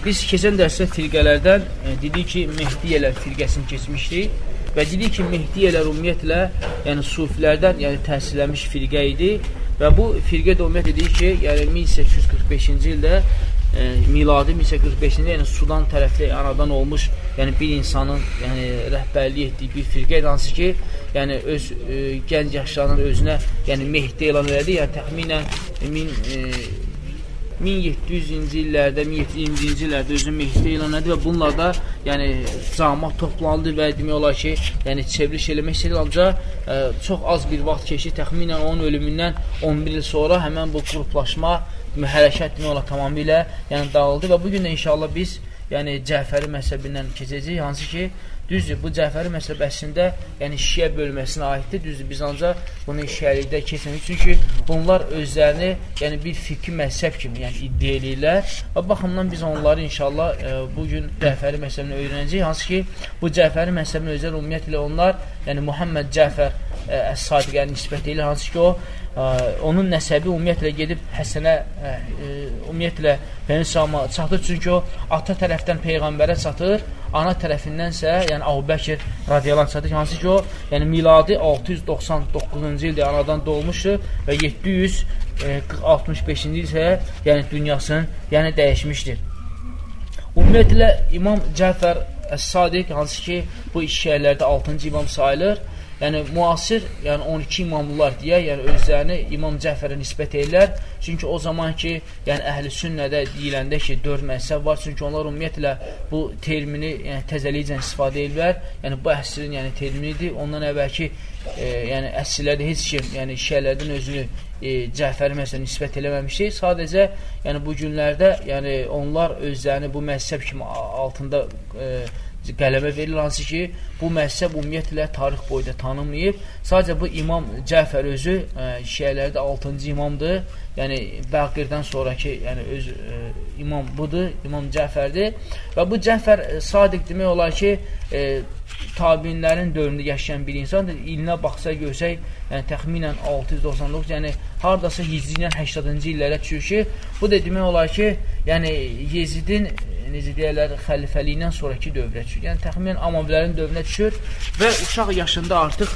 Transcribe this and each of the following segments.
Biz keçən dərsə firqələrdən e, dedik ki, Mehdiyələr firqəsini keçmişdik və dedik ki, Mehdiyələr ümumiyyətlə, yəni sufilərdən, yəni təhsilləmiş firqə idi və bu firqə də ümumiyyət dedik ki, yəni 1845-ci ildə e, miladi 1845-ci yəni Sudan tərəfli anadan olmuş, yəni bir insanın yəni rəhbərlik etdiyi bir firqə idi. Hansı ki, yəni öz e, gənc yaşlarının özünə yəni Mehdi elan elədi, yəni təxminən 1000 e, 1700-ci illərdə, 1720-ci illərdə özünü Mehdi elan edir və bunlarda yəni cəmaət toplandı və demək olar ki, yəni çevriliş eləmək istəyir, ancaq ə, çox az bir vaxt keçdi, təxminən onun ölümündən 11 il sonra həmən bu qruplaşma, hərəkət demək olar tamamilə yəni dağıldı və bu gün də inşallah biz yəni Cəfəri məzhəbindən keçəcəyik, hansı ki, düzdür, bu Cəfəri məzhəb əslində yəni şiə bölməsinə aiddir, düzdür, biz ancaq bunu şiəlikdə keçmədik, çünki bunlar özlərini yəni bir fikri məzhəb kimi yəni iddia eləyirlər. Və baxımdan biz onları inşallah e, bugün Cəfəri məzhəbini öyrənəcəyik, hansı ki, bu Cəfəri məzhəbini özəl ümumiyyətlə onlar, yəni Muhammed Cəfər e, Əs-Sadiqə nisbət edilir, hansı ki, o onun nəsəbi ümumiyyətlə gedib Həsənə ə, ümumiyyətlə Peynəsama çatır, çünki o ata tərəfdən Peyğəmbərə çatır, ana tərəfindənsə, yəni Əbubəkir radiyallahu çatır, hansı ki o, yəni miladi 699-cu ildə anadan doğmuşdur və 765-ci il isə yəni dünyasını yəni dəyişmişdir. Ümumiyyətlə İmam Cəfər Əs-Sadiq hansı ki bu iş şəhərlərdə 6-cı imam sayılır yəni müasir, yəni 12 imamlılar deyə, yəni özlərini İmam Cəfərə nisbət edirlər. Çünki o zaman ki, yəni əhli sünnədə deyiləndə ki, 4 məzhəb var. Çünki onlar ümumiyyətlə bu termini yəni təzəliklə istifadə edirlər. Yəni bu əsrin yəni terminidir. Ondan əvvəlki e, yəni əsrlərdə heç kim, yəni şiələrdən özünü e, Cəfəri məsələn nisbət eləməmişdir. Sadəcə yəni bu günlərdə yəni onlar özlərini bu məzhəb kimi altında e, qələmə verilir, hansı ki, bu məhzəb ümumiyyətlə tarix boyda tanınmayıb. Sadəcə bu imam Cəfər özü e, şiələrdə 6-cı imamdır. Yəni Bəqirdən sonraki, yəni öz ə, e, imam budur, İmam Cəfərdir. Və bu Cəfər ə, e, sadiq demək olar ki, ə, tabinlərin dövründə yaşayan bir insandır. İlinə baxsa görsək, yəni təxminən 699, yəni hardasa Hicri ilə 80-cı illərə düşür ki, bu da demək olar ki, yəni Yezidin necə deyərlər, xəlifəliyindən sonraki dövrə düşür. Yəni, təxminən Amavilərin dövrünə düşür və uşaq yaşında artıq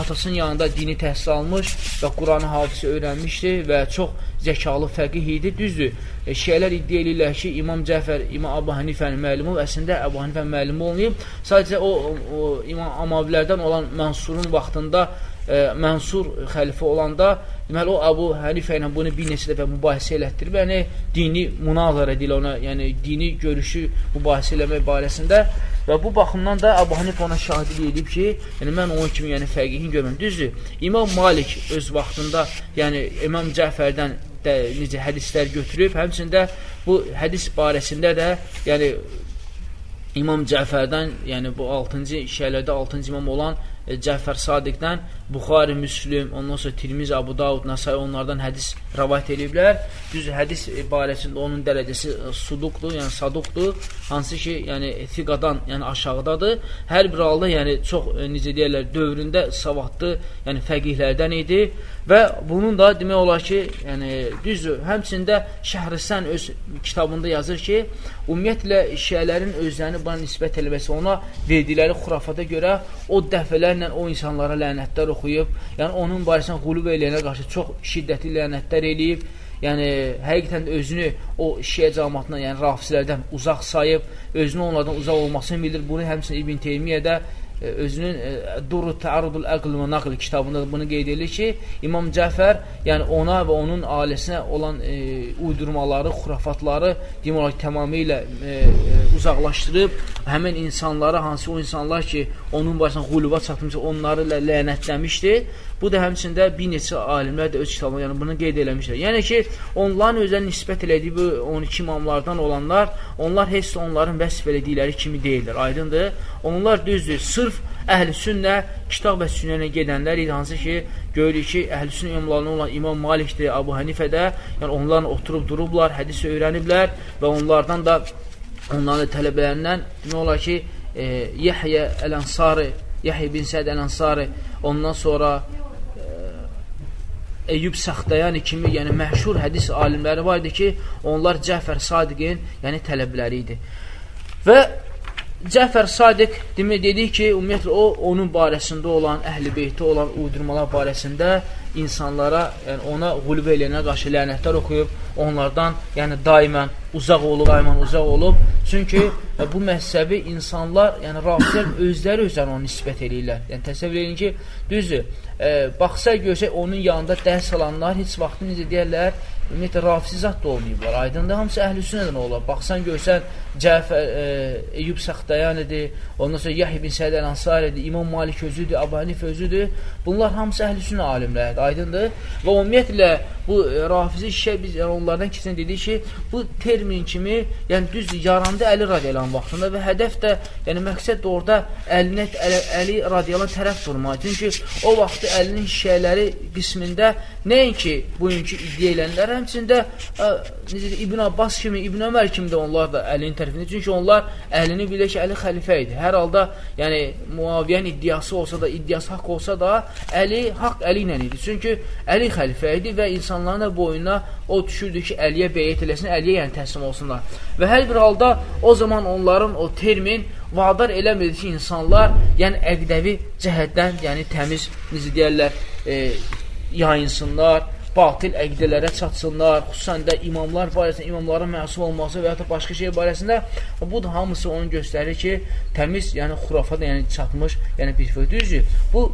atasının yanında dini təhsil almış və Quranı hafizə öyrənmişdi və çox zəkalı fəqih idi. Düzdür, e, şiələr iddia edirlər ki, İmam Cəfər, İmam Abu Hanifənin müəllimi olub, əslində Əbu Hanifənin müəllimi olmayıb. Sadəcə o, o İmam Amavilərdən olan Mənsurun vaxtında e, Mənsur xəlifə olanda deməli o Əbu Hənifə ilə bunu bir neçə dəfə mübahisə elətdirib. Yəni dini münazara edilir ona, yəni dini görüşü mübahisə eləmək barəsində və bu baxımdan da Əbu Hənifə ona şahidlik edib ki, yəni mən onun kimi yəni fəqihin görməm. Düzdür? İmam Malik öz vaxtında, yəni İmam Cəfərdən də necə hədislər götürüb, həmçində bu hədis barəsində də yəni İmam Cəfərdən, yəni bu 6-cı şəhərlərdə 6-cı imam olan Cəfər Sadiqdən Buxari, Müslüm, ondan sonra Tirmiz, Abu Davud, Nasai onlardan hədis rəvayət ediblər. Düz hədis barəsində onun dərəcəsi e, suduqdur, yəni saduqdur, hansı ki, yəni fiqadan, yəni aşağıdadır. Hər bir halda, yəni çox e, necə deyirlər, dövründə savadlı, yəni fəqihlərdən idi və bunun da demək olar ki, yəni düzdür, həmçində Şəhrisən öz kitabında yazır ki, ümumiyyətlə şiələrin özlərini bana nisbət eləməsi, ona verdikləri xurafata görə o dəfələrlə o insanlara lənətlər oxuyub, yəni onun barəsində qulub eləyənə qarşı çox şiddətli lənətlər eləyib, yəni həqiqətən özünü o şiə cəmatından, yəni rafislərdən uzaq sayıb, özünü onlardan uzaq olmasını bilir. Bunu həmçinin İbn Teymiyyə də özünün Durru Təarudul Əql və Naql kitabında bunu qeyd edir ki, İmam Cəfər, yəni ona və onun ailəsinə olan e, uydurmaları, xurafatları demək olar tamamilə e, e, uzaqlaşdırıb, həmin insanlara, hansı o insanlar ki, onun başına quluba çatmış, onları lənətləmişdi. Bu da həmçində bir neçə alimlər də öz kitabında yəni bunu qeyd eləmişlər. Yəni ki, onların özlərini nisbət elədiyi bu 12 imamlardan olanlar, onlar heç də onların vəsf elədikləri kimi deyirlər. Aydındır? Onlar düzdür, sırf əhl-i sünnə, kitab və sünnənə gedənlər idi, hansı ki, görürük ki, əhl-i sünnə imamlarına olan İmam Malikdir, Abu Hənifədə, yəni onlarla oturub durublar, hədis öyrəniblər və onlardan da, onların tələbələrindən demək olar ki, e, Yəhyə Əl-Ənsari, Yəhyə bin Səd Əl-Ənsari, ondan sonra Eyyub Saxtayani kimi, yəni məşhur hədis alimləri var idi ki, onlar Cəfər Sadiqin, yəni tələbləri idi. Və Cəfər Sadiq demək dedi ki, ümumiyyətlə o onun barəsində olan, əhl-i beyti olan uydurmalar barəsində insanlara, yəni ona qulbə eləyənə qarşı lənətlər oxuyub, onlardan yəni daimən uzaq olub, daimən uzaq olub. Çünki e, bu məhzəbi insanlar, yəni rafizlər özləri özlərini onu nisbət eləyirlər. Yəni təsəvvür edin ki, düzdür, e, baxsa görsək onun yanında dərs alanlar heç vaxt necə deyərlər, ümumiyyətlə rafizi zat da olmayıblar. Aydındır, hamısı əhl-i sünnədən olar. Baxsan görsən, Cəfər, e, Eyyub Səxdayan idi, ondan sonra Yahya bin Səid Əl-Ansar idi, İmam Malik özüdür, Abu Hanif özüdür. Bunlar hamısı əhl-i sünnə alimlərdir, aydındır. Və ümumiyyətlə, bu e, rafizi şişə biz yəni, onlardan kesin dedik ki, bu termin kimi, yəni düz yarandı Əli radiyalan vaxtında və hədəf də, yəni məqsəd də orada Əlinə, Əli, Əli radiyalan tərəf durmaq. Çünki o vaxtı Əlinin şişələri qismində nəinki bugünkü iddia edənlər, həmçində ə, necə, İbn Abbas kimi, İbn Ömər kimi də onlar da Əlinin tərəfində. Çünki onlar əhlini bilir ki, Əli xəlifə idi. Hər halda, yəni Muaviyyənin iddiası olsa da, iddiası haqq olsa da, Əli haqq Əli ilə idi. Çünki Əli xəlifə idi və insanların da boyuna o düşürdü ki, Əliyə beyət eləsin, Əliyə yəni təslim olsunlar. Və hər bir halda o zaman onların o termin vadar eləmirdi ki, insanlar yəni əqdəvi cəhətdən, yəni təmiz, necə deyərlər, e, yayınsınlar, batil əqdələrə çatsınlar, xüsusən də imamlar barəsində, imamların məsum olması və ya da başqa şey barəsində bu da hamısı onu göstərir ki, təmiz, yəni xurafat, yəni çatmış, yəni bir fövdüzdür. Bu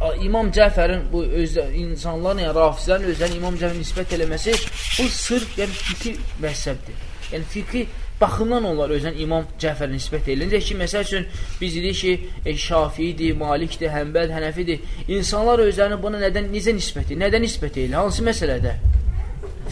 İmam Cəfərin bu öz insanların, yəni rafizlərin özlərini İmam Cəfərin nisbət eləməsi bu sırf yəni fiqhi məhzəbdir. Yəni fiqhi baxımdan onlar özünə İmam Cəfər nisbət edilir. Necə ki, məsəl üçün biz dedik ki, e, Şafiidir, Malikdir, Həmbəd, Hənəfidir. İnsanlar özlərini buna nədən necə nisbət edir? Nədən nisbət edir? Hansı məsələdə?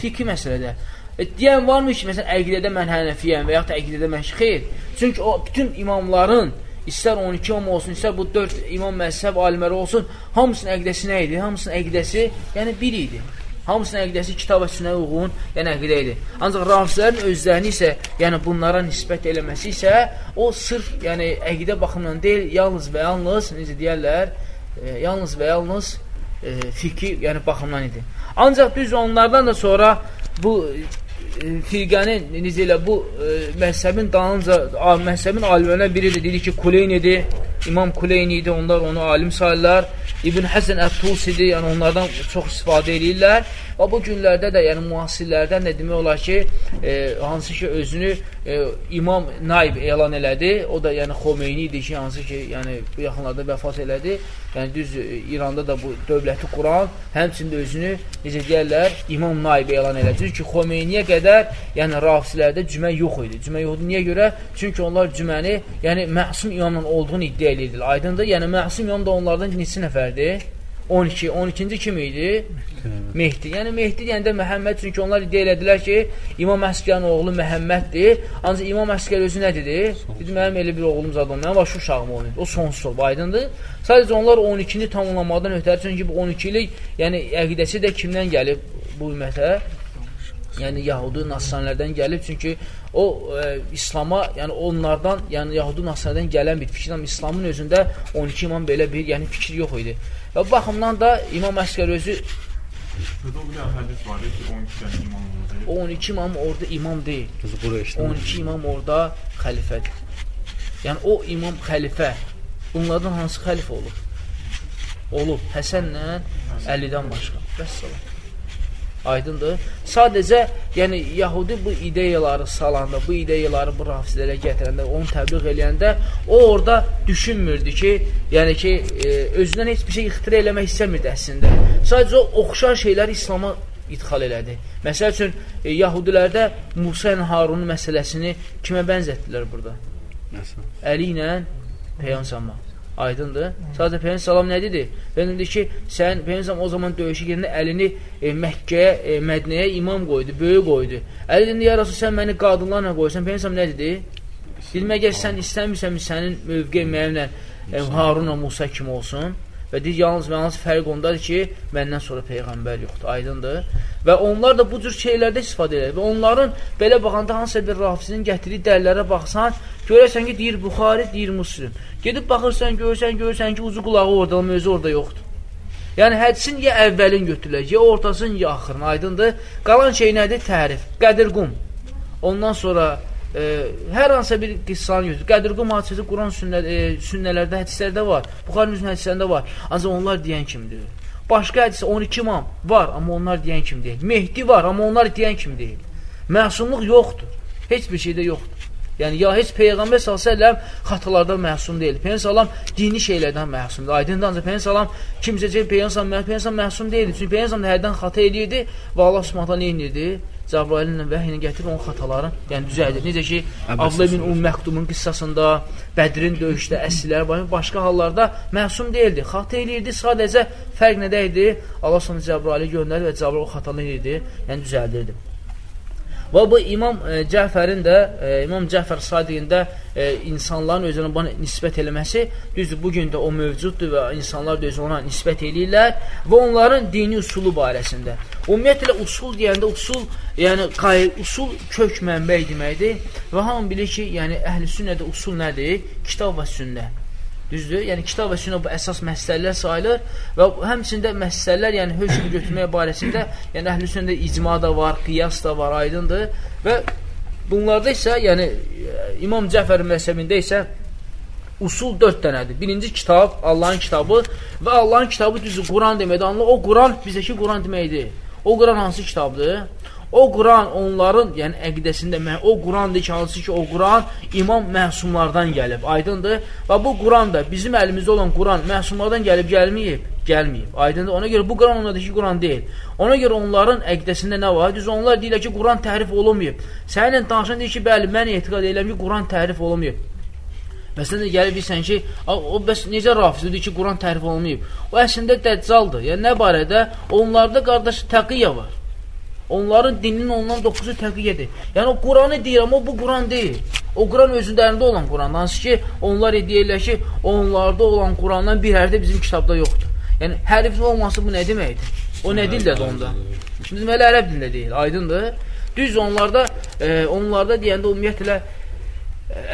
Fiqhi məsələdə. E, deyən varmı ki, məsələn, əqidədə mən Hənəfiyəm və yaxud da əqidədə mən xeyr. Çünki o bütün imamların istər 12 imam olsun, istər bu 4 imam məzhəb alimləri olsun, hamısının əqidəsi nə idi? Hamısının əqidəsi, yəni bir idi. Hamısının əqidəsi kitab və sünnə uyğun, yəni əqidə idi. Ancaq rafizlərin özlərini isə, yəni bunlara nisbət eləməsi isə o sırf, yəni əqidə baxımından deyil, yalnız və yalnız, necə deyərlər, e, yalnız və yalnız e, fikri, yəni baxımdan idi. Ancaq düz onlardan da sonra bu firqənin, necə elə bu e, məhzəbin dalınca, məhzəbin alimlərindən biri də dedi ki, Kuleyn idi, İmam Kuleyn idi, onlar onu alim sayırlar. İbn Həsən Ət-Tusidir, yəni onlardan çox istifadə edirlər. Və bu günlərdə də, yəni müasirlərdən də demək olar ki, e, hansı ki özünü e, İmam Naib elan elədi. O da yəni Xomeyni idi ki, hansı ki, yəni bu yaxınlarda vəfat elədi. Yəni düz e, İranda da bu dövləti quran, həmçində özünü necə deyirlər, İmam Naib elan elədi. Çünki Xomeyniyə qədər, yəni rafislərdə cümə yox idi. Cümə yox idi. Niyə görə? Çünki onlar cüməni, yəni məsum imamla olduğunu iddia edirdilər. Aydındır? Yəni məsum imam da onlardan neçə nəfərdir? 12, 12-ci kim idi? Mehdi. Yəni Mehdi deyəndə Məhəmməd çünki onlar iddia elədilər ki, İmam Əskərin oğlu Məhəmməddir. Ancaq İmam Əskər özü nə dedi? Dedi mənim elə bir oğlum zad olmayan, başı uşağım oldu. O sonsuz aydındır. Sadəcə onlar 12-ni tamamlamadan ötəri çünki bu 12-lik, yəni əqidəsi də kimdən gəlib bu ümmətə? yəni Yahudi Nasranilərdən gəlib, çünki o e, İslama, yəni onlardan, yəni Yahudi Nasranilərdən gələn bir fikir, İslamın özündə 12 imam belə bir, yəni fikir yox idi. Və bu baxımdan da İmam Əskər özü Burada bir hədis var ki, 12 dənə imam olacaq. O 12 imam orada imam deyil. 12 imam orada xəlifədir. Yəni o imam xəlifə. Bunlardan hansı xəlifə olub? Olub Həsənlə Əlidən başqa. Vəssalam. Aydındır. Sadəcə, yəni Yahudi bu ideyaları salanda, bu ideyaları bu rafizlərə gətirəndə, onu təbliğ eləyəndə, o orada düşünmürdü ki, yəni ki, e, özündən heç bir şey ixtira eləmək istəmirdi əslində. Sadəcə o oxşar şeyləri İslama idxal elədi. Məsəl üçün, e, Yahudilərdə Musa ilə Harunun məsələsini kimə bənzətdilər burada? Məsələn. Əli ilə Peyğəmbər Aydındır. Sadəcə Peyğəmbər salam nə dedi? Peyğəmbər dedi ki, sən Peyğəmbər o zaman döyüşə gedəndə əlini e, Məkkəyə, e, Mədnəyə imam qoydu, böyük qoydu. Əli dedi, ya Rasul, sən məni qadınlarla qoysan. Peyğəmbər nə dedi? Dilmə gəl, sən istəmirsən sənin mövqe mənimlə e, Harunla Musa kimi olsun. Və deyir, yalnız və yalnız fərq ondadır ki, məndən sonra Peyğəmbər yoxdur, aydındır. Və onlar da bu cür şeylərdə istifadə edir. Və onların belə baxanda hansısa bir rafisinin gətirdiyi dəllərə baxsan, görərsən ki, deyir Buxari, deyir Müslim. Gedib baxırsan, görürsən, görürsən ki, ucu qulağı orada, özü orada yoxdur. Yəni hədisin ya əvvəlin götürüləcək, ya ortasın, ya axırın. Aydındır? Qalan şey nədir? Tərif. Qədir qum. Ondan sonra e, hər hansısa bir qıssanı götür. Qədir qum hadisəsi Quran sünnə, e, sünnələrdə, hədislərdə var. Buxarı Müslim hədislərində var. Ancaq onlar deyən kimdir? Başqa hədis 12 imam var, amma onlar deyən kim deyil. Mehdi var, amma onlar deyən kim deyil. Məsumluq yoxdur. Heç bir şeydə yoxdur. Yəni, ya heç Peyğəmbər s.ə.v xatalardan məhsum deyil. Peyğəmbər dini şeylərdən məhsumdur. Aydındır, ancaq Peyğəmbər s.ə.v kimsə deyil, Peyğəmbər məhsum deyildi. Çünki Peyğəmbər hərdən xata edirdi və Allah s.ə.v nə edirdi? Cəbrailinlə vəhiyini gətirib onun xatalarını yəni düzəldir. Necə ki, Abla ibn Um Məxtumun qissasında, Bədrin döyüşdə, əsrlər, başqa hallarda məsum deyildi. Xata eləyirdi, sadəcə fərq nədə idi? Allah sonra Cəbraili göndərir və Cəbrail o xatanı eləyirdi, yəni düzəldirdi. Və bu İmam e, Cəfərin də, e, İmam Cəfər Sadiqin də e, insanların özünə bana nisbət eləməsi, düzdür, bugün də o mövcuddur və insanlar da özü ona nisbət eləyirlər və onların dini usulu barəsində. Ümumiyyətlə, usul deyəndə usul, yəni qayı, usul kök mənbəy deməkdir və hamı bilir ki, yəni əhl-i sünnədə usul nədir? Kitab və sünnə. Düzdür? Yəni kitab və sünnə bu əsas məsələlər sayılır və həmçində məsələlər, yəni hökm götürmək barəsində, yəni əhl-i sünnədə icma da var, qiyas da var, aydındır. Və bunlarda isə, yəni İmam Cəfər məzhəbində isə usul 4 dənədir. Birinci kitab, Allahın kitabı və Allahın kitabı düzdür, Quran deməkdir. Anla o Quran bizəki Quran deməkdir. O Quran hansı kitabdır? O Quran onların, yəni əqidəsində o Qurandır ki, hansı ki, o Quran imam məsumlardan gəlib, aydındır. Və bu Quran da bizim əlimizdə olan Quran məsumlardan gəlib, gəlməyib, gəlməyib. Aydındır. Ona görə bu Quran onlardakı Quran deyil. Ona görə onların əqidəsində nə var? Düz onlar deyirlər ki, Quran tərif olunmayıb. Səninlə danışan deyir ki, bəli, mən etiqad edirəm ki, Quran tərif olunmayıb. Bəs sən də gəlib bilsən ki, o bəs necə rafizdir ki, Quran tərif olunmayıb? O əslində dəccaldır. Yəni nə barədə? Onlarda qardaş təqiyyə var. Onların dininin ondan 9-u təqiyyədir. Yəni, o Quranı deyir, amma bu Quran deyil. O Quran özündərində olan Quran. Hansı ki, onlar deyirlər ki, onlarda olan Qurandan bir hərdə bizim kitabda yoxdur. Yəni, hərifin olması bu nə deməkdir? O nə dildədir onda? Şimdi deməli, ərəb dilində deyil, aydındır. Düz onlarda, e, onlarda deyəndə ümumiyyətlə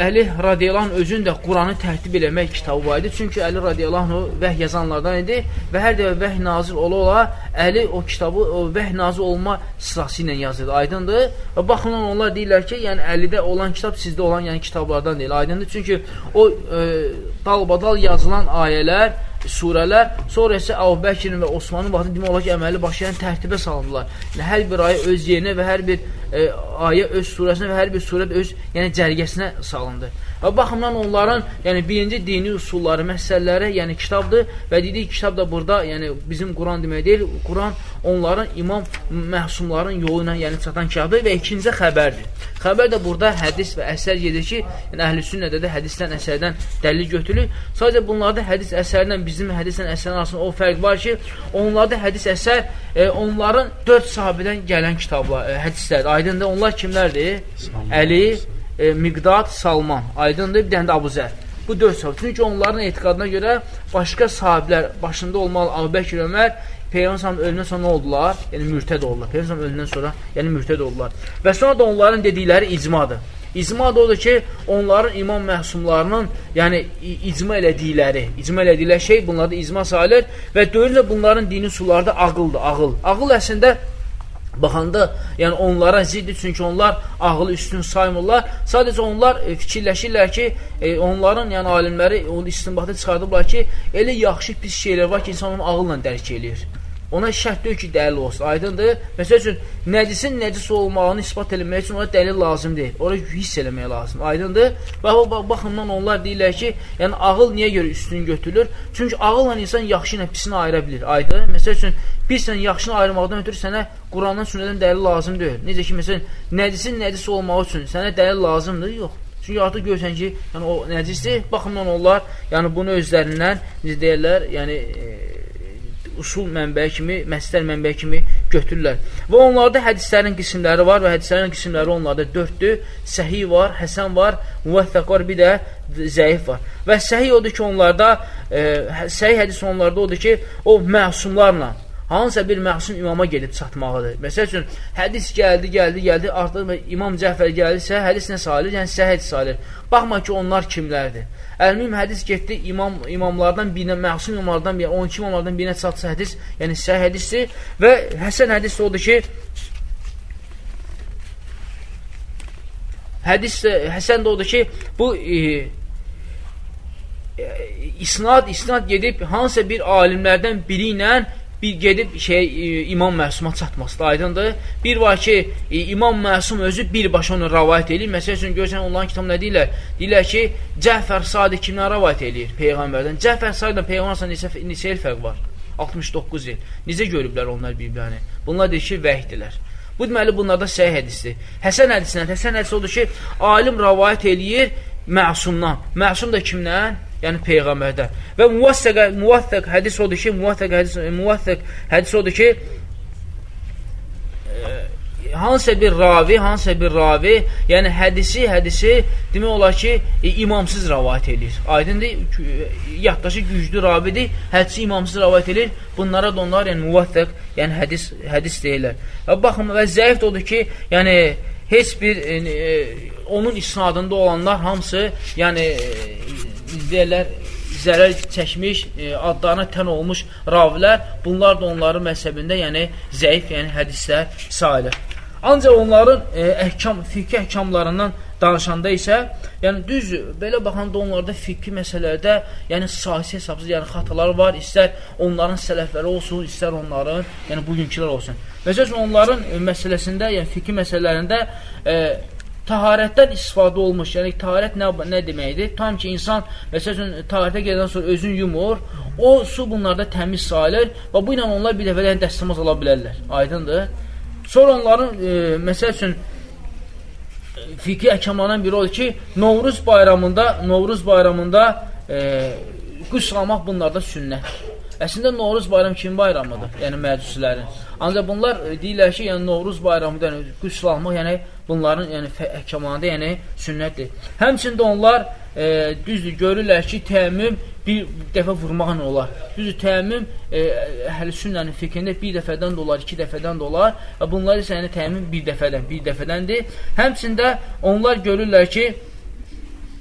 Əli radiyallahu özün də Quranı tərtib eləmək kitabı var idi. Çünki Əli radiyallahu vəh yazanlardan idi və hər dəfə vəh nazil ola ola Əli o kitabı o vəh nazil olma sırası ilə yazırdı. Aydındır? Və baxın onlar deyirlər ki, yəni Əlidə olan kitab sizdə olan yəni kitablardan deyil. Aydındır? Çünki o e, dalbadal yazılan ayələr surələr, sonra isə Əbu Bəkirin və Osmanın vaxtında demək olar ki, əməli başlayan tərtibə salındılar. Yəni, hər bir ayə öz yerinə və hər bir e, ayə öz surəsinə və hər bir surət öz yəni, cərgəsinə salındı. Və baxımdan onların yəni, birinci dini usulları, məsələləri yəni, kitabdır və dedik kitab da burada yəni, bizim Quran demək deyil, Quran onların imam məhsumların yolu ilə yəni, çatan kitabdır və ikincə xəbərdir. Xəbər də burada hədis və əsər gedir ki, yəni, əhl-i sünnədə də hədisdən, əsərdən dəlil götürülür. Sadəcə bunlarda hədis əsərlə bizim hədislə əsərin arasında o fərq var ki, onlarda hədis əsər e, onların dörd sahabədən gələn kitablar, e, hədislərdir. Aydındır, onlar kimlərdir? Salman. Əli, e, Miqdad, Salman. Aydındır, bir dənə də Abu Zər. Bu dörd sahabə. Çünki onların etiqadına görə başqa sahiblər başında olmalı Abu Bəkir Ömər Peyğəmbər ölündən sonra nə oldular? Yəni mürtəd oldular. Peyğəmbər ölündən sonra yəni mürtəd oldular. Və sonra da onların dedikləri icmadır. İcma da odur ki, onların imam məhsumlarının, yəni icma elədikləri, icma elədikləri şey bunlarda icma sayılır və döyürlə bunların dini sularda ağıldır, ağıl. Ağıl əslində baxanda, yəni onlara ziddir, çünki onlar ağılı üstün saymırlar. Sadəcə onlar e, fikirləşirlər ki, e, onların, yəni alimləri onu istinbatı çıxardıblar ki, elə yaxşı pis şeylər var ki, insan onu ağılla dərk eləyir. Ona şərt deyil ki, dəlil olsun. Aydındır? Məsəl üçün, nəcisin nəcis olmağını ispat eləmək üçün ona dəlil lazım deyil. Ora hiss eləmək lazım. Aydındır? Və o baxımdan onlar deyirlər ki, yəni ağıl niyə görə üstün götürülür? Çünki ağılla insan yaxşı ilə pisini ayıra bilir. Aydın? Məsəl üçün, pislə yaxşını ayırmaqdan ötürü sənə Qurandan, sünnədən dəlil lazım deyil. Necə ki, məsələn, nəcisin nəcis olmaq üçün sənə dəlil lazımdır? Yox. Çünki artıq görsən ki, yəni o nəcisdir. Baxımdan onlar, yəni bunu özlərindən, necə deyirlər, yəni e, usul mənbəyi kimi, məslər mənbəyi kimi götürürlər. Və onlarda hədislərin qismləri var və hədislərin qismləri onlarda dörddür. Səhi var, həsən var, müvəffəq var, bir də zəif var. Və səhi odur ki, onlarda, e, səhi hədis onlarda odur ki, o məsumlarla, hansısa bir məsum imama gedib çatmağıdır. Məsəl üçün, hədis gəldi, gəldi, gəldi, artıq İmam Cəfər gəldisə, hədis nə salir? Yəni, səhət salir. Baxma ki, onlar kimlərdir. Əlmim hədis getdi, imam, imamlardan birinə, məsum imamlardan birinə, 12 imamlardan birinə çatsa hədis, yəni səhət hədisdir və həsən hədis odur ki, hədis həsən də odur ki, bu e, e, isnad, isnad gedib hansısa bir alimlərdən biri ilə bir gedib şey e, İmam Məsuma çatması da aydındır. Bir var ki, e, İmam Məsum özü birbaşa onu rəvayət edir. Məsəl üçün görsən onların kitabı nə deyirlər? Deyirlər ki, Cəfər Sadiq kimdən rəvayət edir peyğəmbərdən? Cəfər Sadiqdən peyğəmbər neçə neçə il fərq var? 69 il. Necə görüblər onlar bir-birini? Bunlar deyir ki, vəhddirlər. Bu deməli bunlarda səhih hədisdir. Həsən hədisindən, Həsən hədisi odur ki, alim rəvayət eləyir məsumdan. Məsum da kimdən? Yəni peyğəmbərdən. Və muvaffəq muvaffəq hədis odur ki, muvaffəq hədis muvaffəq hədis odur ki, hansısa bir ravi, hansısa bir ravi, yəni hədisi, hədisi demək olar ki, e, imamsız rəvayət edir. Aydındır, yaddaşı güclü ravidir, hədisi imamsız rəvayət edir. Bunlara da onlar yəni müvəffəq, yəni hədis hədis deyirlər. Və baxın, və zəif odur ki, yəni heç bir e, e, onun isnadında olanlar hamısı, yəni e, deyirlər zərər çəkmiş, e, adlarına tən olmuş ravilər, bunlar da onların məzhəbində, yəni zəif, yəni hədislər sayılır. Ancaq onların e, əhkam, fiqhi əhkamlarından danışanda isə, yəni düz belə baxanda onlarda fiqhi məsələlərdə, yəni sahisi hesabsız, yəni xatalar var, istər onların sələfləri olsun, istər onların, yəni bugünkülər olsun. Məsələn, onların e, məsələsində, yəni fiqhi məsələlərində e, taharətdən istifadə olmuş, yəni taharət nə, nə deməkdir? Tam ki, insan, məsələn, taharətə gedəndən sonra özün yumur, o su bunlarda təmiz sayılır və bu ilə onlar bir dəfədən dəstəmaz ala bilərlər. Aydındır? Sonra onların, e, məsəl üçün, fiqhi əkamlarından biri odur ki, Novruz bayramında, Novruz bayramında e, qüsl almaq bunlarda sünnətdir. Əslində Novruz bayramı kimin bayramıdır? Yəni məcusilərin. Ancaq bunlar e, deyirlər ki, yəni Novruz bayramında yəni qüsl almaq, yəni bunların yəni əhkamlarında yəni sünnətdir. Həmçində onlar e, düzdür görürlər ki, təəmmüm bir dəfə vurmaqla olar. Düzdür, təəmmüm e, əhl-i sünnənin fikrində bir dəfədən də olar, iki dəfədən də olar və bunlar isə yəni təəmmüm bir dəfədən, bir dəfədəndir. Həmçində onlar görürlər ki,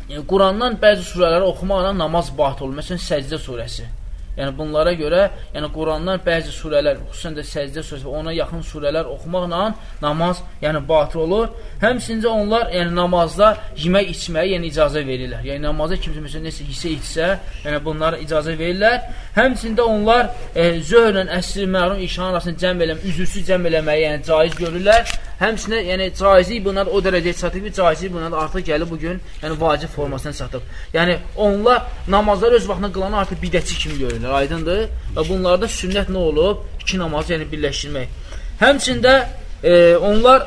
e, Qurandan bəzi surələri oxumaqla namaz batıl olur. Məsələn, Səcdə surəsi. Yəni bunlara görə, yəni Qurandan bəzi surələr, xüsusən də Səcdə surəsi ona yaxın surələr oxumaqla namaz, yəni batıl olur. Həmçində onlar, yəni namazda yemək içməyə, yəni icazə verirlər. Yəni namazda kimsə məsələn nəsə hissə içsə, yəni bunlara icazə verirlər. Həmçində onlar e, zöhrlə əsr məlum işan arasını cəm eləmə, üzürsüz cəm eləməyi, yəni caiz görürlər. Həmçində, yəni caizlik bunlar o dərəcəyə çatıb ki, caizlik bunlar artıq gəlib bu gün, yəni vacib formasına çatıb. Yəni onlar namazları öz vaxtına qılanı artıq bidətçi kimi görürlər, aydındır? Və bunlarda sünnət nə olub? İki namazı yəni birləşdirmək. Həmçində e, onlar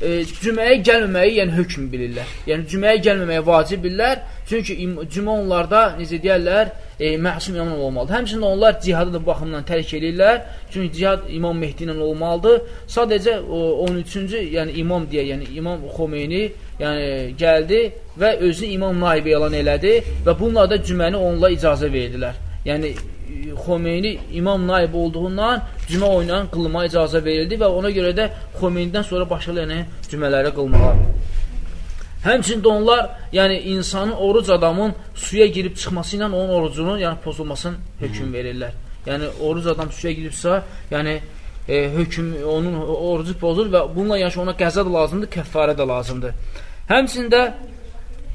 e, cüməyə gəlməməyi yəni hökm bilirlər. Yəni cüməyə gəlməməyi vacib bilirlər. Çünki cümə onlarda necə deyərlər, e, məsum imamla olmalıdır. Həmçinin onlar cihadı da baxımdan tərk edirlər. Çünki cihad İmam Mehdi ilə olmalıdır. Sadəcə o 13-cü, yəni imam deyə, yəni İmam Xomeyni yəni gəldi və özünü imam naibi elan elədi və bununla da cüməni onunla icazə verdilər. Yəni Xomeyni imam naib olduğundan cümə oynayan qılmağa icazə verildi və ona görə də Xomeynidən sonra başlayan cümələri qılmağa Həmçində onlar, yəni insanın oruc adamın suya girib çıxması ilə onun orucunun yəni pozulmasını hökm verirlər. Yəni oruc adam suya giribsə, yəni e, hökm onun orucu pozur və bununla yəni ona qəza da lazımdır, kəffarə də lazımdır. Həmçində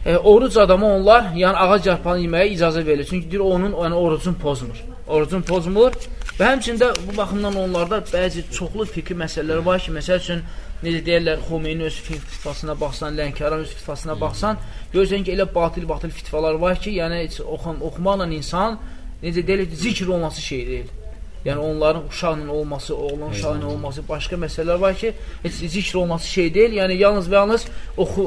e, oruc adamı onlar yəni ağac yarpağını yeməyə icazə verilir. Çünki deyir onun yəni orucunu pozmur. Orucunu pozmur və həmçində bu baxımdan onlarda bəzi çoxlu fikri məsələlər var ki, məsəl üçün necə deyirlər, Xomeyni öz fitvasına baxsan, Lənkəran öz fitvasına baxsan, görürsən ki, elə batil-batil fitvalar var ki, yəni oxum, oxumaqla insan, necə deyirlər, zikr olması şey deyil. Yəni onların uşaqla olması, oğlan uşağının olması, başqa məsələlər var ki, heç zikr olması şey deyil. Yəni yalnız və yalnız oxu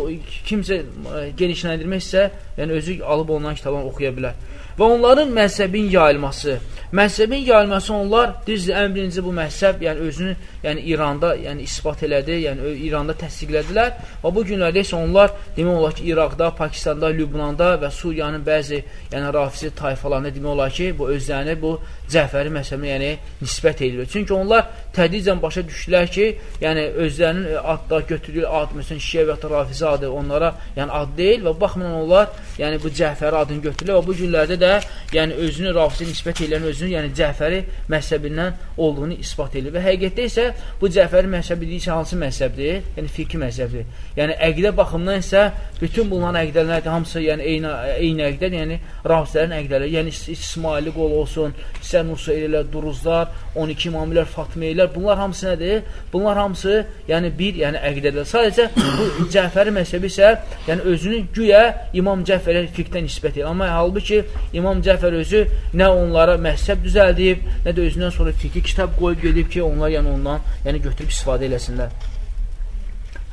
kimsə e, genişləndirmək isə, yəni özü alıb olunan kitabını oxuya bilər. Və onların məzhəbin yayılması, Məzhəbin yayılması onlar düzdür, ən birinci bu məzhəb, yəni özünü, yəni İranda, yəni isbat elədi, yəni İranda təsdiqlədilər. Və bu günlərdə isə onlar demək olar ki, İraqda, Pakistanda, Lübnanda və Suriyanın bəzi, yəni rafisi tayfalarında demək olar ki, bu özlərini bu Cəfəri məzhəbinə yəni nisbət edirlər. Çünki onlar tədricən başa düşdülər ki, yəni özlərinin adda götürülür ad, məsələn, Şiə və ya Rafizə adı onlara yəni ad deyil və baxmayaraq onlar yəni bu Cəfəri adını götürürlər və bu günlərdə də yəni özünü Rafizə nisbət edən özünü yəni Cəfəri məzhəbindən olduğunu isbat edir. Və həqiqətdə isə bu Cəfəri məzhəbi deyir ki, hansı məzhəbdir? Yəni fiqhi məzhəbidir. Yəni əqidə baxımından isə bütün bunların əqidələri hamısı yəni eyni eyni əqidədir, yəni Rafizlərin əqidələri. Yəni İsmaili qol olsun, istər Nusayrilər, Duruzlar, 12 imamilər, Fatmiyələr, bunlar hamısı nədir? Bunlar hamısı, yəni bir, yəni əqidədir. Sadəcə bu Cəfəri məzhəbi isə, yəni özünü güyə İmam Cəfərə fiqdən nisbət edir. Amma halbuki İmam Cəfər özü nə onlara məzhəb düzəldib, nə də özündən sonra fiqhi kitab qoyub gedib ki, onlar yəni ondan yəni götürüb istifadə eləsinlər.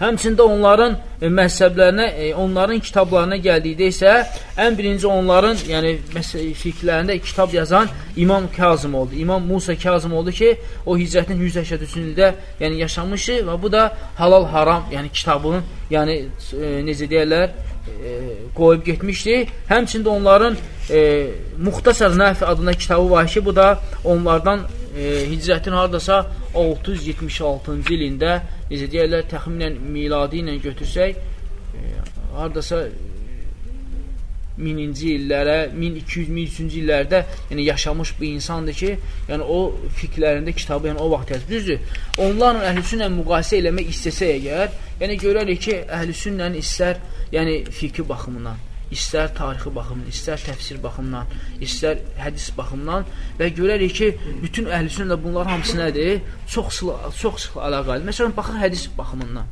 Həmçində onların məzhəblərinə, e, onların kitablarına gəldikdə isə ən birinci onların, yəni fiqhlərində kitab yazan İmam Kazım oldu. İmam Musa Kazım oldu ki, o hicrətin 183-cü ildə yəni yaşamışdı və bu da halal haram, yəni kitabının, yəni e, necə deyirlər, e, qoyub getmişdi. Həmçində onların e, Muxtasar Nəfi adında kitabı var ki, bu da onlardan e, hicrətin haradasa 676-cı ilində, necə deyərlər, təxminən miladi ilə götürsək, e, haradasa mininci illərə, 1200-1300-cü illərdə yəni yaşamış bir insandır ki, yəni o fikirlərində kitabı yəni o vaxt yazıb. Düzdür, onlarla əhlüsünlə müqayisə eləmək istəsə əgər, yəni görərik ki, əhlüsünlə istər yəni fiqhi baxımından istər tarixi baxımından, istər təfsir baxımından, istər hədis baxımından və görərik ki, bütün əhlüsünlə bunlar hamısı nədir? Çox çox sıx əlaqəli. Məsələn, baxır hədis baxımından.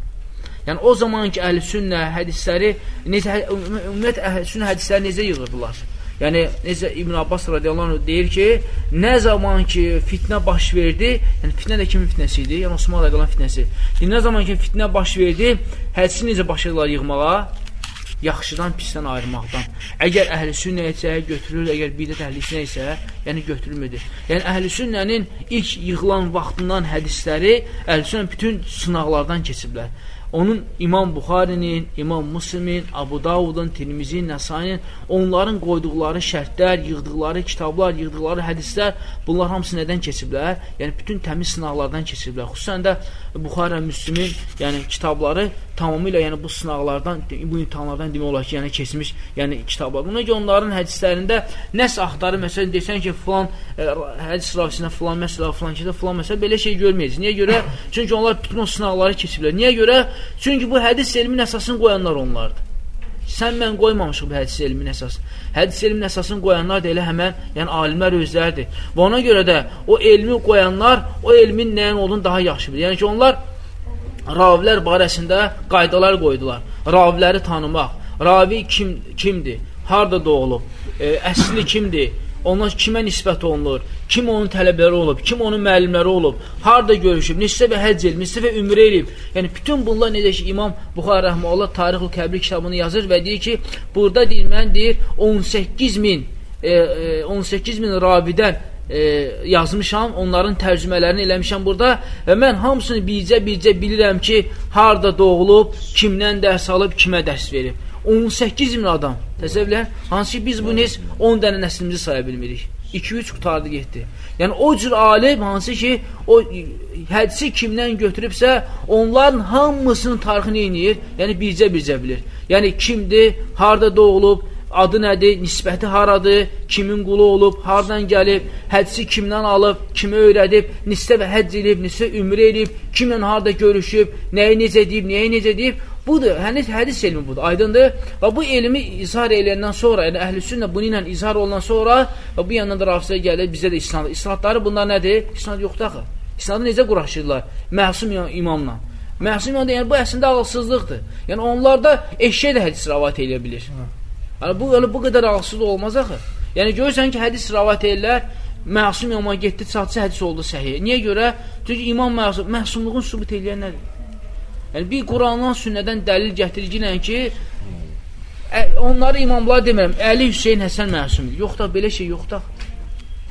Yəni o zamanki əhlüsünnə hədisləri necə ümumiyyət əhlüsünnə hədisləri necə yığırdılar? Yəni necə İbn Abbas radiyallahu deyir ki, nə zaman ki fitnə baş verdi, yəni fitnə də kimin fitnəsi idi? Yəni Osman radiyallahu fitnəsi. Yəni, nə zaman ki fitnə baş verdi, hədisi necə başladılar yığmağa? yaxşıdan pisdən ayırmaqdan. Əgər əhl-i sünnə isə götürür, əgər bidət əhl-i sünnə isə, yəni götürülmüdür. Yəni əhl-i sünnənin ilk yığılan vaxtından hədisləri əhl-i sünnə bütün sınaqlardan keçiblər onun İmam Buxarinin, İmam Muslimin, Abu Davudun, Tirmizin, Nəsainin onların qoyduqları şərtlər, yığdıqları kitablar, yığdıqları hədislər bunlar hamısı nədən keçiblər? Yəni bütün təmiz sınaqlardan keçiblər. Xüsusən də Buxarə Müslimin, yəni kitabları tamamilə yəni bu sınaqlardan, bu imtahanlardan demək olar ki, yəni keçmiş, yəni kitablar. Buna görə onların hədislərində nəsə axtarı, məsələn desən ki, filan ə, e, hədis ravisində filan məsələ, filan kidə filan məsələ belə şey görməyəcək. Niyə görə? Çünki onlar bütün o sınaqları keçiblər. Niyə görə? Çünki bu hədis elmin əsasını qoyanlar onlardır. Sən mən qoymamışıq bu hədis elmin əsasını. Hədis elmin əsasını qoyanlar da elə həmən, yəni alimlər özləridir. Və ona görə də o elmi qoyanlar o elmin nəyin olduğunu daha yaxşı bilir. Yəni ki, onlar ravilər barəsində qaydalar qoydular. Raviləri tanımaq, ravi kim, kimdir, harda doğulub, e, əsli kimdir, Onlar kimə nisbət olunur? Kim onun tələbələri olub? Kim onun müəllimləri olub? Harda görüşüb? Neçə və həcc edib? Neçə və ümrə edib? Yəni bütün bunlar necə ki İmam Buxari rəhməhullah Tarixul Kəbir kitabını yazır və deyir ki, burada deyir mən deyir 18 min e, e, 18 min ravidən e, yazmışam, onların tərcümələrini eləmişəm burada və mən hamısını bircə-bircə bilirəm ki, harda doğulub, kimdən dərs alıb, kimə dərs verib. 18 min adam. Təsəvvürlər, hansı ki biz bu nes 10 dənə nəslimizi saya bilmirik. 2-3 qutardı getdi. Yəni o cür alim hansı ki o hədisi kimdən götürübsə, onların hamısının tarixini eləyir, yəni bircə-bircə bilir. Yəni kimdir, harda doğulub, adı nədir, nisbəti haradır, kimin qulu olub, hardan gəlib, hədisi kimdən alıb, kimi öyrədib, nisə və həcc edib, nisə ümrə edib, kimlə harada görüşüb, nəyi necə deyib, nəyi necə deyib, Budur, hədis, hədis elmi budur, aydındır. Və bu elmi izhar eləyəndən sonra, yəni əhl-i sünnə bunu ilə izhar olunan sonra və bu yandan da rafizə gəlir, bizə də isnad. İsnadları bunlar nədir? İsnad yoxdur axı. İsnadı necə quraşdırırlar? Məsum imamla. Məsum imam yəni bu əslində ağılsızlıqdır. Yəni onlarda eşşək də hədis rəvat eləyə bilir. Yəni bu elə bu qədər ağılsız olmaz axı. Yəni görürsən ki, hədis rəvat eləyirlər, məsum imama getdi, çatsa hədis oldu səhih. Niyə görə? Çünki imam məsum, məsumluğun sübut eləyən nədir? Yəni, bir Qurandan, sünnədən dəlil gətirginən ki, ə, onları imamlar demirəm, Əli, Hüseyin, Həsən məsumdur. Yox da, belə şey yox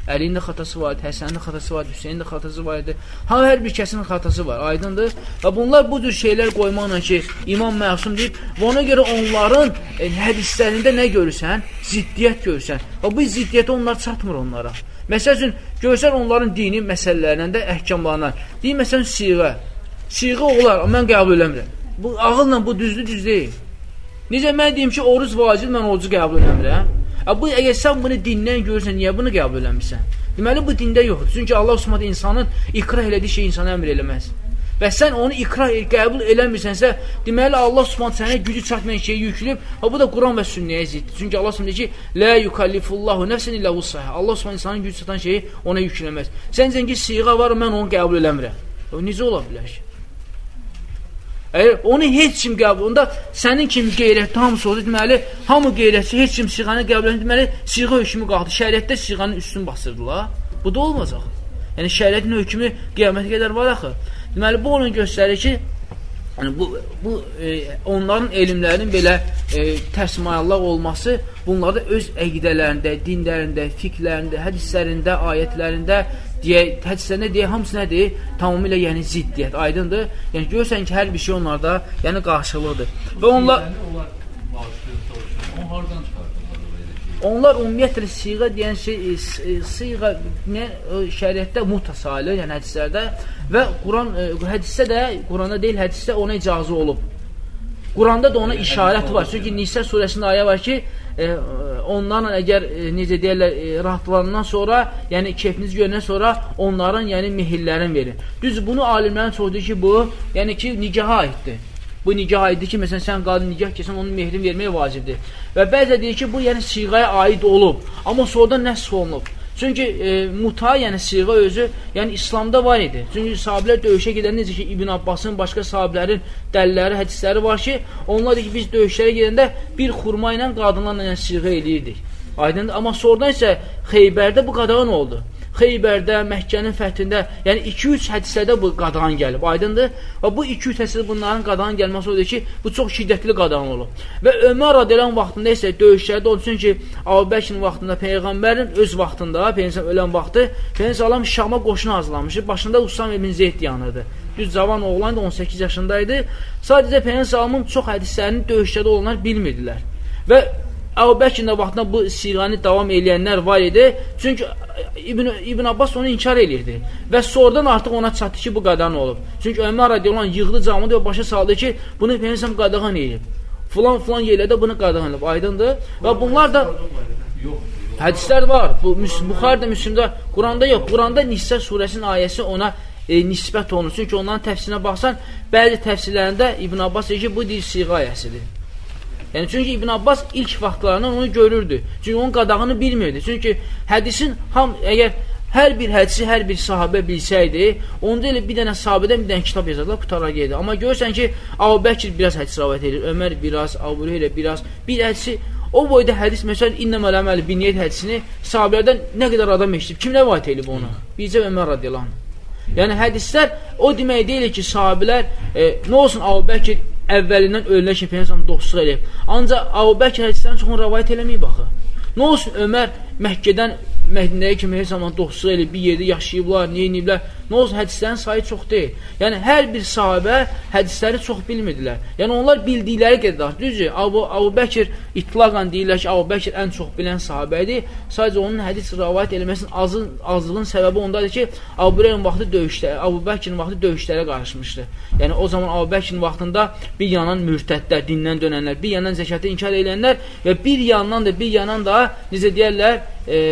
da. Əlinin də xatası var idi, Həsənin də xatası var idi, Hüseynin də xatası var idi. Ha, hər bir kəsin xatası var, aydındır. Və bunlar bu cür şeylər qoymaqla ki, İmam Məsum deyib, və ona görə onların e, hədislərində nə görürsən? Ziddiyyət görürsən. Və bu ziddiyyət onlar çatmır onlara. Məsəl üçün, görsən onların dini məsələlərindən də əhkamlarından. Deyim, məsələn, siğə. Siğə olar, mən qəbul eləmirəm. Bu, ağılla bu düzdür, düz deyil. Necə mən deyim ki, oruc vacib, mən orucu qəbul eləmirəm. Bu, əgər sən bunu dindən görürsən, niyə bunu qəbul eləmirsən? Deməli, bu dində yoxdur. Çünki Allah Subhanahu insanın ikrah elədiyi şey insana əmr eləməz. Və sən onu ikrah qəbul eləmirsənsə, deməli Allah Subhanahu sənə gücü çatmayan şeyi yüklüb. Ha bu da Quran və sünnəyə ziddir. Çünki Allah deyir ki, "La yukallifullahu nefsen illa vus'aha." Allah Subhanahu insanın gücü çatan şeyi ona yükləməz. Sən ki, siğa var, mən onu qəbul eləmirəm. Necə ola bilər ki? Əgər onu heç kim qəbul, onda sənin kimi qeyrətli hamısı oldu, deməli, hamı qeyrətçi, heç kim siğanı qəbul edir, deməli, siğa hökmü qaldı. Şəriətdə siğanın üstün basırdılar. Bu da olmaz axı. Yəni, şəriətin hökmü qiyamətə qədər var axı. Deməli, bu onu göstərir ki, yəni, bu, bu e, onların elmlərinin belə e, təsmayallaq olması bunlarda öz əqidələrində, dinlərində, fiqlərində, hədislərində, ayətlərində deyə, hədislərində deyə hamısı nədir? Tamamilə yəni ziddiyyət, aydındır. Yəni görürsən ki, hər bir şey onlarda yəni qarşılıqdır. Və onlar Onlar ümumiyyətlə siğa deyən şey, siğa nə şəriətdə mutasalı, yəni hədislərdə və Quran hədisdə də, Quranda deyil, hədisdə ona icazə olub. Quranda da ona işarət var. Çünki Nisə surəsində ayə var ki, e, onlarla əgər e, necə deyirlər, e, rahatlanandan sonra, yəni keyfiniz görəndən sonra onların yəni mehirlərin verin. Düz bunu alimlərin çox deyir ki, bu yəni ki, nigaha aiddir. Bu nigah aiddir ki, məsələn, sən qadın nigah keçsən, onun mehrini vermək vacibdir. Və bəzə deyir ki, bu yəni siğaya aid olub, amma sonradan nəsx olunub. Çünki e, muta, yəni siğa özü, yəni İslamda var idi. Çünki sahabilər döyüşə gedəndə necə ki, İbn Abbasın, başqa sahabələrin dəlləri, hədisləri var ki, onlar deyir ki, biz döyüşlərə gedəndə bir xurma ilə qadınlarla yəni siğa eləyirdik. Aydındır. Amma sonradan isə Xeybərdə bu qadağan oldu. Xeybərdə, Məkkənin fəthində, yəni 2-3 hədisədə bu qadağan gəlib, aydındır. Və bu 2-3 hədisədə bunların qadağan gəlməsi odur ki, bu çox şiddətli qadağan olub. Və Ömər radiyallahu vaxtında isə döyüşlərdə üçün ki, Əbubəkirin vaxtında peyğəmbərin öz vaxtında, peyğəmbər ölən vaxtı, peyğəmbər Şama qoşunu hazırlamışdı. Başında Usam ibn Zeyd yanırdı. Düz cavan oğlan da 18 yaşındaydı. Sadəcə peyğəmbər çox hədislərini döyüşlərdə olanlar bilmirdilər. Və Əbu Bəkin də vaxtında bu siğanı davam eləyənlər var idi. Çünki İbn, İbn Abbas onu inkar eləyirdi. Və sonradan artıq ona çatdı ki, bu qadağan olub. Çünki Ömər radiyallahu anh yığdı camını və başa saldı ki, bunu Peygəmbər qadağan eləyib. Filan filan yerlərdə bunu qadağan eləyib. Aydındır? Və bunlar da hədislər var. Bu Buxarıda, Müslimdə, Quranda yox. Quranda Nisə surəsinin ayəsi ona e, nisbət olunur. Çünki onların təfsirinə baxsan, bəzi təfsirlərində İbn Abbas deyir ki, bu deyir siğa ayəsidir. Yəni çünki İbn Abbas ilk vaxtlarından onu görürdü. Çünki onun qadağını bilmirdi. Çünki hədisin ham əgər hər bir hədisi hər bir sahabə bilsəydi, onda elə bir dənə sahabədən bir dənə kitab yazarlar, qutarlar gedir. Amma görürsən ki, Əbu Bəkir biraz hədis rivayet edir, Ömər biraz, Əbu Hüreyrə biraz, bir hədisi o boyda hədis məsələn İnnəməl əməli bin niyyət hədisini sahabələrdən nə qədər adam eşidib, kim rivayet edib onu? Bircə Ömər radiyallahu anh. Yəni hədislər o demək deyil ki, sahabələr e, nə olsun Əbu Bəkir əvvəlindən ölünə kimi Peyyəmsəm dostluq eləyib. Ancaq Əbu Bəkir hədislərin çoxunu rəvayət eləməyib axı. Nə olsun Ömər Məkkədən Mədinəyə kimi hər zaman dostluq eləyib, bir yerdə yaşayıblar, niyə iniblər. Nə olsun, hədislərin sayı çox deyil. Yəni, hər bir sahabə hədisləri çox bilmirdilər. Yəni, onlar bildikləri qədər, düzdür, Abu, Abu Bəkir itlaqan deyirlər ki, Abu Bəkir ən çox bilən sahabə idi. Sadəcə onun hədis rəvayət eləməsinin azın, azlığın səbəbi ondadır ki, Abu Bəkrin vaxtı döyüşlərə, Abu Bəkrin vaxtı döyüşlərə qarışmışdı. Yəni, o zaman Abu Bəkrin vaxtında bir yanan mürtədlər, dindən dönənlər, bir yandan zəkatı inkar edənlər və bir yandan da, bir yandan da, necə deyərlər, e,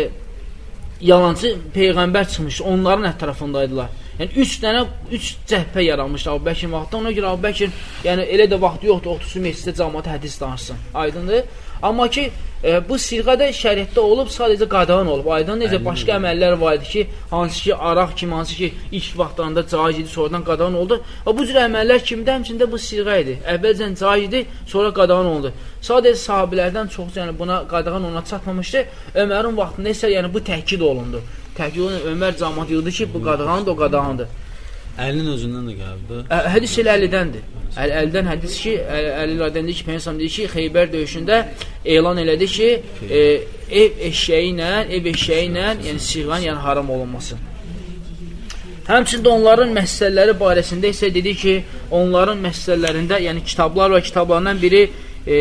yalancı peyğəmbər çıxmış, onların ətrafındaydılar. Yəni, üç dənə, üç cəhbə yaranmışdı Abu Bəkin vaxtda. Ona görə Abu Bəkin, yəni, elə də vaxtı yoxdur, otursun meclisdə cəmatı hədis danışsın. Aydındır? Amma ki, e, bu siğə də şəriətdə olub, sadəcə qadağan olub. Aydın necə başqa əməllər var idi ki, hansı ki, araq kimi, hansı ki, ilk vaxtlarında caiz idi, sonradan qadağan oldu. Və bu cür əməllər kimdə? Həmçində bu siğə idi. Əvvəlcən caiz idi, sonra qadağan oldu. Sadəcə sahabilərdən çox, yəni buna qadağan ona çatmamışdı. Ömərin vaxtında isə yəni bu təkid olundu. Təkid olundu, Ömər cəmat yığdı ki, bu qadağandır, o qadağandır. Əlinin özündən də gəlibdi. Ə, hədis elə Əlidəndir. Əl, əldən hədis ki, Əl, Əli rədəndə ki, Peygəmbər deyir ki, Xeybər döyüşündə elan elədi ki, e, ev eşyəyi ilə, ev eşyəyi ilə, yəni siğan, yəni haram olunması. Həmçində onların məsələləri barəsində isə dedi ki, onların məsələlərində, yəni kitablar və kitablarından biri e,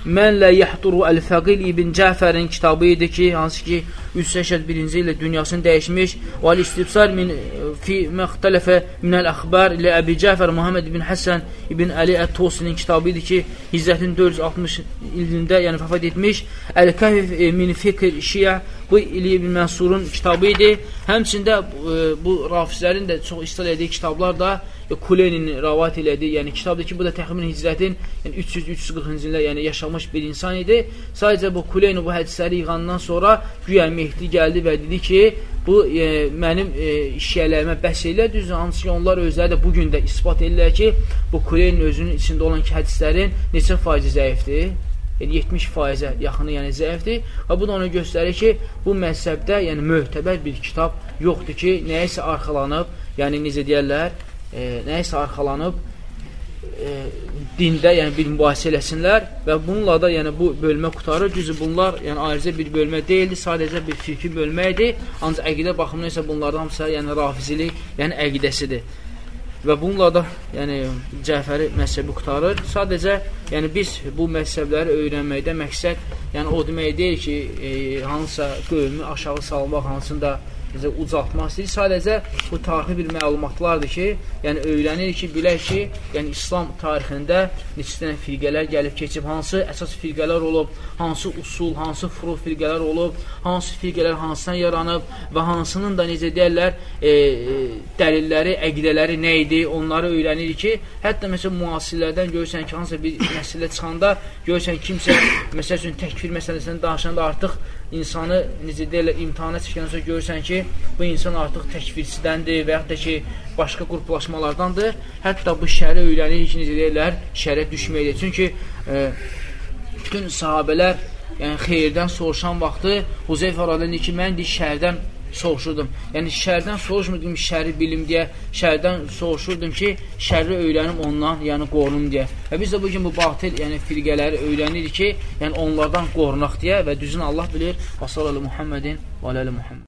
Mən lə yəhduru əl-fəqil ibn Cəfərin kitabı idi ki, hansı ki 381-ci ildə dünyasını dəyişmiş və l-istibsar min fi məxtələfə minəl əxbar ilə Əbi Cəfər Muhammed ibn Həsən ibn Əli Ət-Tosinin kitabı idi ki, hicrətin 460 ilində, yəni vəfat etmiş Əl-Kəhif e, min fikr şiə bu İli ibn Mənsurun kitabı idi. Həmçində e, bu rafizlərin də çox istil etdiyi kitablar da Kulenin rəvat elədi. Yəni kitabdır ki, bu da təxminən hicrətin yəni 300-340-cı ildə yəni yaşamış bir insan idi. Sadəcə bu Kuleyn bu hədisləri yığandan sonra güya Mehdi gəldi və dedi ki, bu e, mənim e, şiələrimə bəs elə düzdür, hansı ki onlar özləri də bu gün də isbat edirlər ki, bu Kuleynin özünün içində olan hədislərin neçə faizi zəifdir? Yəni 70 faizə yaxını yəni zəifdir və bu da ona göstərir ki, bu məzhəbdə yəni möhtəbər bir kitab yoxdur ki, nəyəsə arxalanıb, yəni necə deyərlər, e, nəyisə arxalanıb e, dində yəni bir mübahisə eləsinlər və bununla da yəni bu bölmə qutarır. Düzü bunlar yəni ayrıca bir bölmə deyildi, sadəcə bir firki bölmə idi. Ancaq əqidə baxımından isə bunlardan hamısı yəni rafizilik, yəni əqidəsidir. Və bununla da yəni Cəfəri məzhəbi qutarır. Sadəcə yəni biz bu məzhəbləri öyrənməkdə məqsəd yəni o demək deyil ki, e, hansısa qövmü aşağı salmaq, hansında bizə ucaltmaq istəyir. Sadəcə bu tarixi bir məlumatlardır ki, yəni öyrənirik ki, bilək ki, yəni İslam tarixində neçə dənə firqələr gəlib keçib, hansı əsas firqələr olub, hansı usul, hansı furu firqələr olub, hansı firqələr hansından yaranıb və hansının da necə deyərlər, e, dəlilləri, əqidələri nə idi, onları öyrənirik ki, hətta məsələn müasirlərdən görürsən ki, hansısa bir məsələ çıxanda görürsən kimsə məsəl üçün təkfir məsələsini danışanda artıq insanı necə deyirlər imtahana çəkəndən sonra görürsən ki, bu insan artıq təkfirçidəndir və yaxud da ki, başqa qruplaşmalardandır. Hətta bu şəri öyrənir ki, necə deyirlər, şərə düşməkdir. Çünki e, bütün sahabələr yəni xeyirdən soruşan vaxtı Huzeyfə radiyallahu ki, mən deyir şərdən soruşurdum. Yəni şərdən soruşmurdum şəri bilim deyə, şərdən soruşurdum ki, şərri öyrənim ondan, yəni qorunum deyə. Və biz də bu gün bu batil, yəni firqələri öyrənirik ki, yəni onlardan qorunaq deyə və düzün Allah bilir. Və sallallahu Muhammedin və aləli Muhammed.